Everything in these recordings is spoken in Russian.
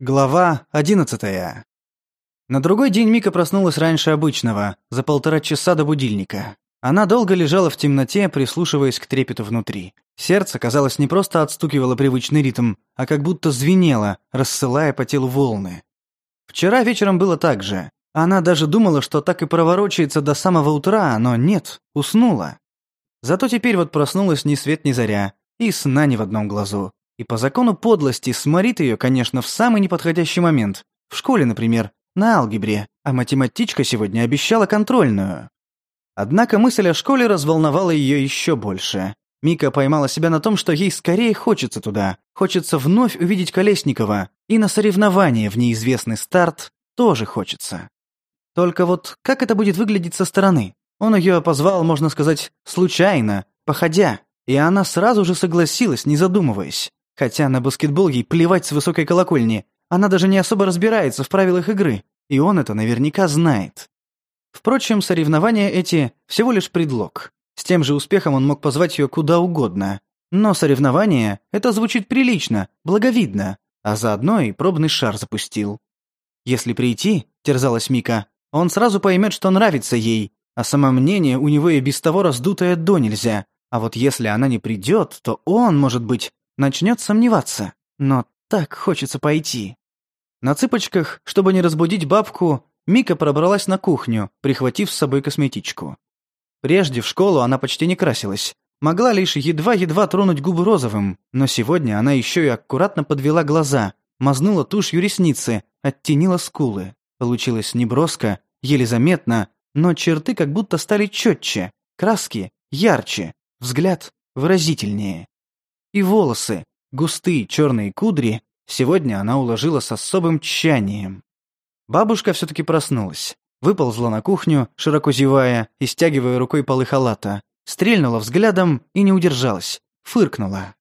Глава 11. На другой день Мика проснулась раньше обычного, за полтора часа до будильника. Она долго лежала в темноте, прислушиваясь к трепету внутри. Сердце, казалось, не просто отстукивало привычный ритм, а как будто звенело, рассылая по телу волны. Вчера вечером было так же. Она даже думала, что так и проворочается до самого утра, но нет, уснула. Зато теперь вот проснулась ни свет ни заря, и сна ни в одном глазу. И по закону подлости сморит ее, конечно, в самый неподходящий момент. В школе, например, на алгебре, а математичка сегодня обещала контрольную. Однако мысль о школе разволновала ее еще больше. Мика поймала себя на том, что ей скорее хочется туда, хочется вновь увидеть Колесникова, и на соревнования в неизвестный старт тоже хочется. Только вот как это будет выглядеть со стороны? Он ее позвал, можно сказать, случайно, походя, и она сразу же согласилась, не задумываясь. Хотя на баскетбол ей плевать с высокой колокольни. Она даже не особо разбирается в правилах игры, и он это наверняка знает. Впрочем, соревнования эти – всего лишь предлог. С тем же успехом он мог позвать ее куда угодно. Но соревнования – это звучит прилично, благовидно, а заодно и пробный шар запустил. «Если прийти», – терзалась Мика, – «он сразу поймет, что нравится ей, а самомнение у него и без того раздутое до нельзя. А вот если она не придет, то он, может быть, начнет сомневаться, но так хочется пойти. На цыпочках, чтобы не разбудить бабку, Мика пробралась на кухню, прихватив с собой косметичку. Прежде в школу она почти не красилась, могла лишь едва-едва тронуть губы розовым, но сегодня она еще и аккуратно подвела глаза, мазнула тушью ресницы, оттенила скулы. Получилось неброско, еле заметно, но черты как будто стали четче, краски ярче, взгляд выразительнее и волосы, густые черные кудри, сегодня она уложила с особым тщанием. Бабушка все-таки проснулась. Выползла на кухню, широко зевая и стягивая рукой полы халата. Стрельнула взглядом и не удержалась. Фыркнула.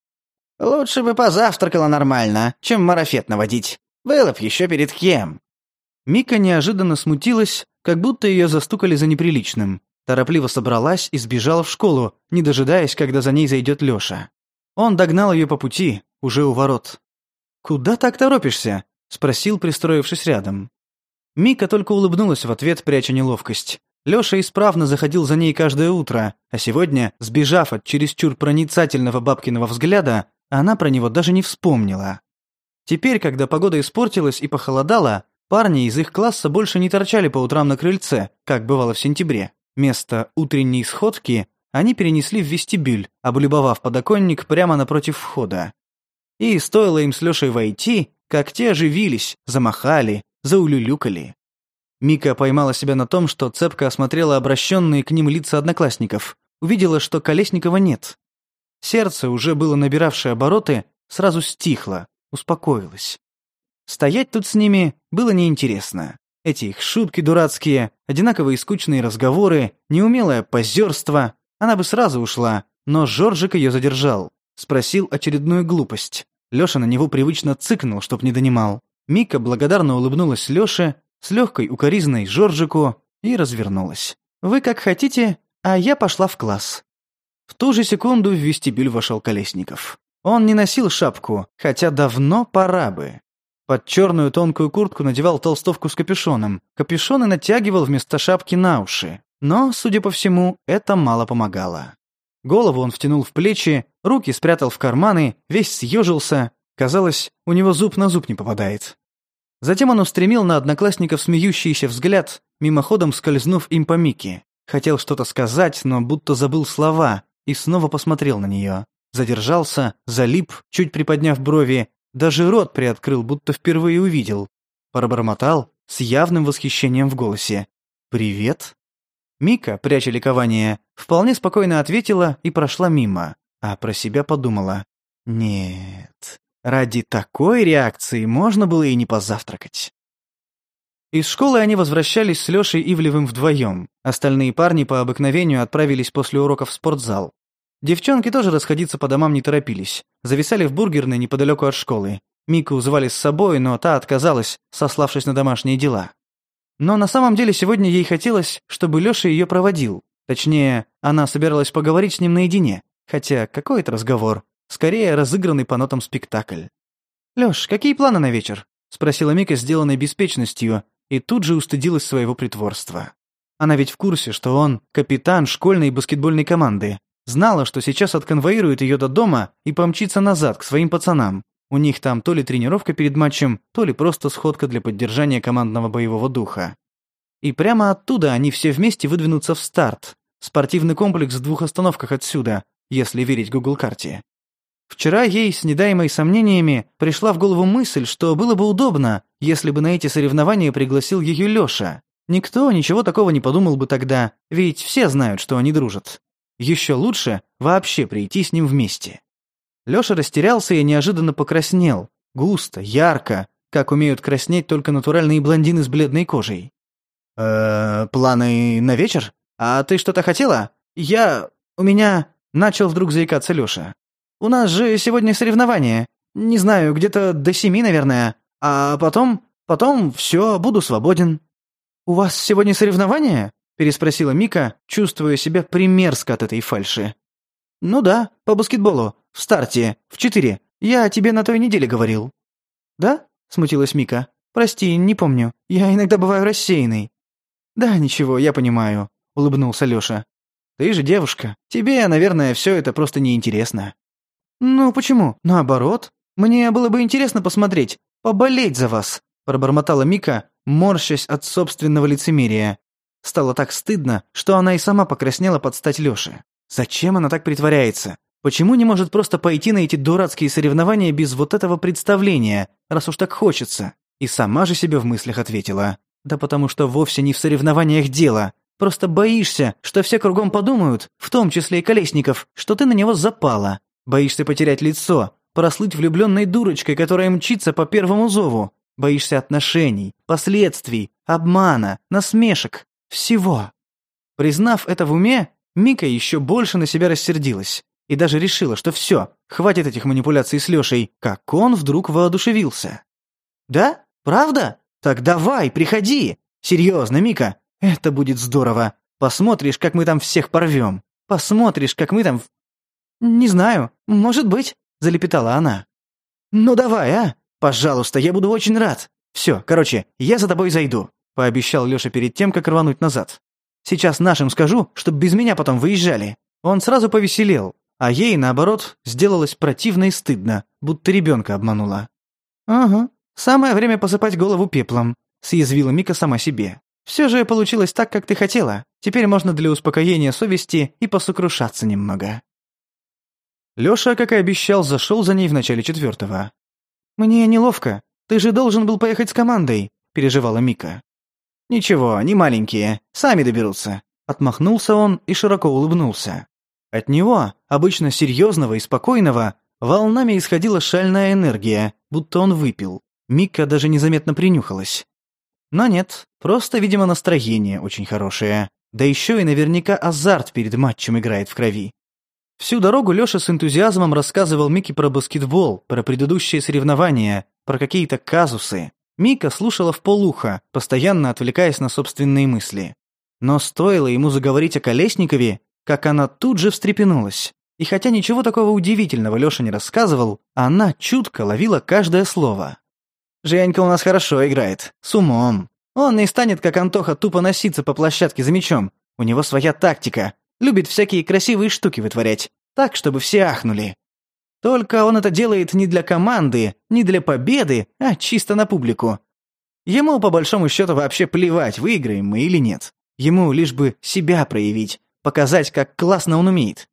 «Лучше бы позавтракала нормально, чем марафет наводить. Было б еще перед кем». Мика неожиданно смутилась, как будто ее застукали за неприличным. Торопливо собралась и сбежала в школу, не дожидаясь, когда за ней зайдет Лёша. Он догнал ее по пути, уже у ворот. «Куда так торопишься?» — спросил, пристроившись рядом. Мика только улыбнулась в ответ, пряча неловкость. Лёша исправно заходил за ней каждое утро, а сегодня, сбежав от чересчур проницательного бабкиного взгляда, она про него даже не вспомнила. Теперь, когда погода испортилась и похолодало, парни из их класса больше не торчали по утрам на крыльце, как бывало в сентябре. Место утренней сходки они перенесли в вестибюль, облюбовав подоконник прямо напротив входа. И стоило им с Лешей войти, как те оживились, замахали, заулюлюкали. Мика поймала себя на том, что цепко осмотрела обращенные к ним лица одноклассников, увидела, что Колесникова нет. Сердце, уже было набиравшее обороты, сразу стихло, успокоилось. Стоять тут с ними было неинтересно. Эти их шутки дурацкие, одинаковые скучные разговоры, неумелое позерство, она бы сразу ушла, но Жоржик ее задержал. Спросил очередную глупость. Лёша на него привычно цыкнул, чтоб не донимал. Мика благодарно улыбнулась Лёше, с легкой укоризной Жоржику и развернулась. «Вы как хотите, а я пошла в класс». В ту же секунду в вестибюль вошел Колесников. Он не носил шапку, хотя давно пора бы. Под черную тонкую куртку надевал толстовку с капюшоном. Капюшон и натягивал вместо шапки на уши. Но, судя по всему, это мало помогало. Голову он втянул в плечи, руки спрятал в карманы, весь съежился. Казалось, у него зуб на зуб не попадает. Затем он устремил на одноклассников смеющийся взгляд, мимоходом скользнув им по Мике. Хотел что-то сказать, но будто забыл слова, и снова посмотрел на нее. Задержался, залип, чуть приподняв брови, даже рот приоткрыл, будто впервые увидел. Пробормотал с явным восхищением в голосе. «Привет?» Мика, пряча ликование, вполне спокойно ответила и прошла мимо, а про себя подумала. Нет, ради такой реакции можно было и не позавтракать. Из школы они возвращались с Лешей Ивлевым вдвоем. Остальные парни по обыкновению отправились после уроков в спортзал. Девчонки тоже расходиться по домам не торопились. Зависали в бургерной неподалеку от школы. Мику звали с собой, но та отказалась, сославшись на домашние дела. Но на самом деле сегодня ей хотелось, чтобы Лёша её проводил. Точнее, она собиралась поговорить с ним наедине. Хотя какой это разговор? Скорее, разыгранный по нотам спектакль. «Лёш, какие планы на вечер?» — спросила Мика, сделанной беспечностью, и тут же устыдилась своего притворства. Она ведь в курсе, что он капитан школьной баскетбольной команды. Знала, что сейчас отконвоирует её до дома и помчится назад к своим пацанам. У них там то ли тренировка перед матчем, то ли просто сходка для поддержания командного боевого духа. И прямо оттуда они все вместе выдвинутся в старт. Спортивный комплекс в двух остановках отсюда, если верить Google карте. Вчера ей с недаемой сомнениями пришла в голову мысль, что было бы удобно, если бы на эти соревнования пригласил ее Лёша. Никто ничего такого не подумал бы тогда, ведь все знают, что они дружат. Еще лучше вообще прийти с ним вместе. Лёша растерялся и неожиданно покраснел. Густо, ярко, как умеют краснеть только натуральные блондины с бледной кожей. э планы на вечер? А ты что-то хотела? Я... у меня...» Начал вдруг заикаться Лёша «У нас же сегодня соревнование Не знаю, где-то до семи, наверное. А потом... потом все, буду свободен». «У вас сегодня соревнования?» переспросила Мика, чувствуя себя примерзко от этой фальши. «Ну да, по баскетболу. В старте, в четыре. Я тебе на той неделе говорил». «Да?» – смутилась Мика. «Прости, не помню. Я иногда бываю рассеянный». «Да, ничего, я понимаю», – улыбнулся Лёша. «Ты же девушка. Тебе, наверное, всё это просто неинтересно». «Ну почему? Наоборот. Мне было бы интересно посмотреть, поболеть за вас», – пробормотала Мика, морщась от собственного лицемерия. Стало так стыдно, что она и сама покраснела под стать Лёше. Зачем она так притворяется? Почему не может просто пойти на эти дурацкие соревнования без вот этого представления, раз уж так хочется? И сама же себе в мыслях ответила. Да потому что вовсе не в соревнованиях дело. Просто боишься, что все кругом подумают, в том числе и Колесников, что ты на него запала. Боишься потерять лицо, прослыть влюбленной дурочкой, которая мчится по первому зову. Боишься отношений, последствий, обмана, насмешек, всего. Признав это в уме, Мика еще больше на себя рассердилась и даже решила, что все, хватит этих манипуляций с Лешей, как он вдруг воодушевился. «Да? Правда? Так давай, приходи! Серьезно, Мика, это будет здорово. Посмотришь, как мы там всех порвем. Посмотришь, как мы там...» «Не знаю, может быть», — залепетала она. «Ну давай, а? Пожалуйста, я буду очень рад. Все, короче, я за тобой зайду», — пообещал Леша перед тем, как рвануть назад. «Сейчас нашим скажу, чтобы без меня потом выезжали». Он сразу повеселел, а ей, наоборот, сделалось противно и стыдно, будто ребенка обманула. «Ага, самое время посыпать голову пеплом», — съязвила Мика сама себе. «Все же получилось так, как ты хотела. Теперь можно для успокоения совести и посокрушаться немного». Лёша, как и обещал, зашел за ней в начале четвертого. «Мне неловко. Ты же должен был поехать с командой», — переживала Мика. «Ничего, они маленькие. Сами доберутся», — отмахнулся он и широко улыбнулся. От него, обычно серьезного и спокойного, волнами исходила шальная энергия, будто он выпил. Микка даже незаметно принюхалась. Но нет, просто, видимо, настроение очень хорошее. Да еще и наверняка азарт перед матчем играет в крови. Всю дорогу Лёша с энтузиазмом рассказывал Мике про баскетбол, про предыдущие соревнования, про какие-то казусы. Мика слушала в полуха, постоянно отвлекаясь на собственные мысли. Но стоило ему заговорить о Колесникове, как она тут же встрепенулась. И хотя ничего такого удивительного Леша не рассказывал, она чутко ловила каждое слово. «Женька у нас хорошо играет. С умом. Он не станет, как Антоха, тупо носиться по площадке за мячом. У него своя тактика. Любит всякие красивые штуки вытворять. Так, чтобы все ахнули. Только он это делает не для команды, не для победы, а чисто на публику. Ему, по большому счету, вообще плевать, выиграем мы или нет. Ему лишь бы себя проявить, показать, как классно он умеет.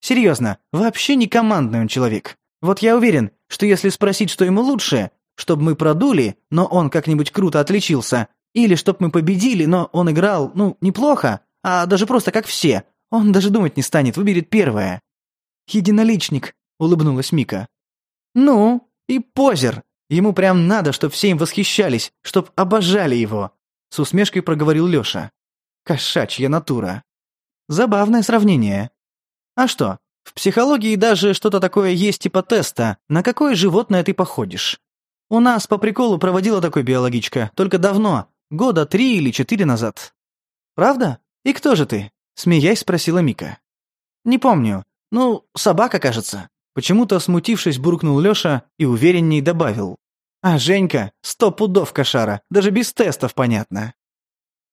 Серьезно, вообще не командный он человек. Вот я уверен, что если спросить, что ему лучше, чтобы мы продули, но он как-нибудь круто отличился, или чтобы мы победили, но он играл, ну, неплохо, а даже просто как все, он даже думать не станет, выберет первое. Единоличник, улыбнулась Мика. Ну, и позер. Ему прям надо, чтобы все им восхищались, чтоб обожали его, с усмешкой проговорил Лёша. Кошачья натура. Забавное сравнение, а что, в психологии даже что-то такое есть типа теста, на какое животное ты походишь. У нас по приколу проводила такой биологичка, только давно, года три или четыре назад. Правда? И кто же ты? Смеясь спросила Мика. Не помню. Ну, собака, кажется. Почему-то, смутившись, буркнул Лёша и уверенней добавил. А Женька сто пудов кошара, даже без тестов понятно.